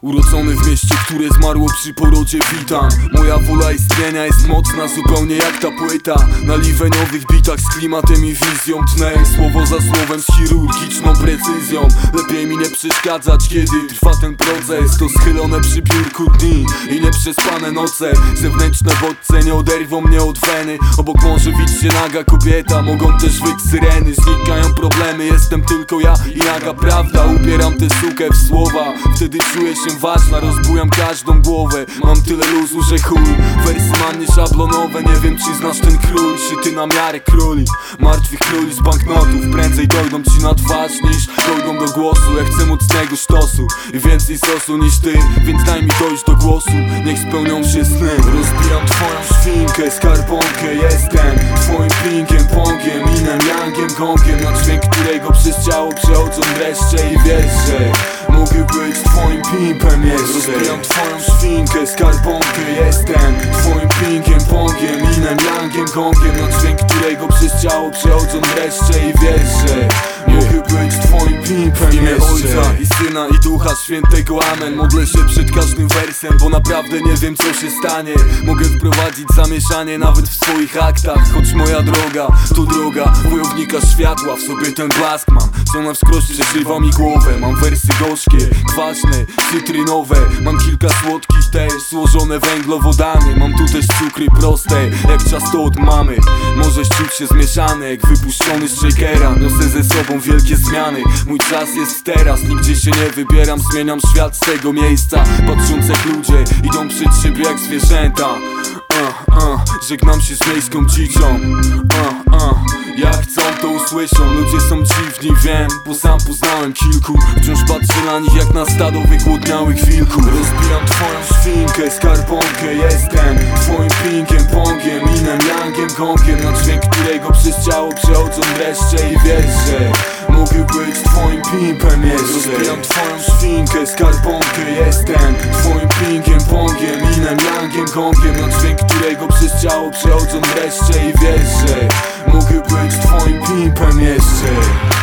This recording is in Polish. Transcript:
Urodzony w mieście, które zmarło przy porodzie witam. Moja wola istnienia jest mocna, zupełnie jak ta płyta. Na liweniowych bitach z klimatem i wizją Tnę. Słowo za słowem z chirurgiczną precyzją. Lepiej mi nie przeszkadzać, kiedy trwa ten proces. To schylone przy biurku dni i nieprzespane noce. Zewnętrzne bodźce nie oderwą mnie od weny. Obok może wić się naga kobieta, mogą też wyć syreny. Znikają problemy, jestem tylko ja i naga prawda. Ubieram tę sukę w słowa, wtedy czuję się ważna. Rozbujam każdą głowę, mam tyle luzu, że chuj. Wersy mam nieszablonowe, nie wiem czy znasz ten król. Szyty na miarę króli, martwych króli z banknotów. Prędzej dojdą ci na twarz niż dojdą do głosu. Ja chcę mocnego sztosu i więcej sosu niż ty Więc daj mi dojść do głosu, niech spełnią się sny. Rozbijam twoją świnkę, skarbonkę Jestem twoim pinkiem, pongiem, gongiem Na dźwięk którego przez ciało przechodzą dreszcze i wiesz, że Mogę być twoim pimpem jeszcze. Rozbijam twoją świnkę, skarbonkę Jestem. Twoim pinkiem, pongiem, inem, yangiem, gongiem Na dźwięk którego przez ciało przechodzą dreszcze i wiesz, że Mogę być twoim pimpem w imię Ojca i Syna i Ducha Świętego Amen. Modlę się przed każdym wersem, bo naprawdę nie wiem co się stanie. Mogę wprowadzić zamieszanie nawet w swoich aktach Choć moja droga to droga wojownika światła. W sobie ten blask mam, co na wskroś przeżywa mi głowę. Mam wersy gorzkie, kwaśne, cytrynowe. Mam kilka słodkich też, złożone węglowodany. Mam tu też cukry proste, jak ciasto od mamy. Możesz czuć się zmieszany, jak wypuszczony z shakera. Niosę ze sobą wielkie zmiany. Mój czas jest teraz, nigdzie się nie wybieram Zmieniam świat z tego miejsca. Patrząc jak ludzie idą przed siebie jak zwierzęta. Uh, uh, Żegnam się z miejską dziecią uh, uh, Jak chcą to usłyszą. Ludzie są dziwni, wiem, bo sam poznałem kilku. Wciąż patrzę na nich jak na stado wygłodniałych wilków. Rozbijam twoją świnkę, skarbonkę Jestem. Twoim pinkiem, pongiem, inem, yangiem, gongiem. Na dźwięk którego przez ciało przechodzą dreszcze i wiesz, że Mogę być twoim pimpem jeszcze Rozbijam twoją świnkę, skarbonkę Jestem. Twoim pinkiem, pongiem, inem, yangiem, gongiem. Na dźwięk którego przez ciało przechodzą dreszcze i wiesz, że Mogę być twoim pimpem jeszcze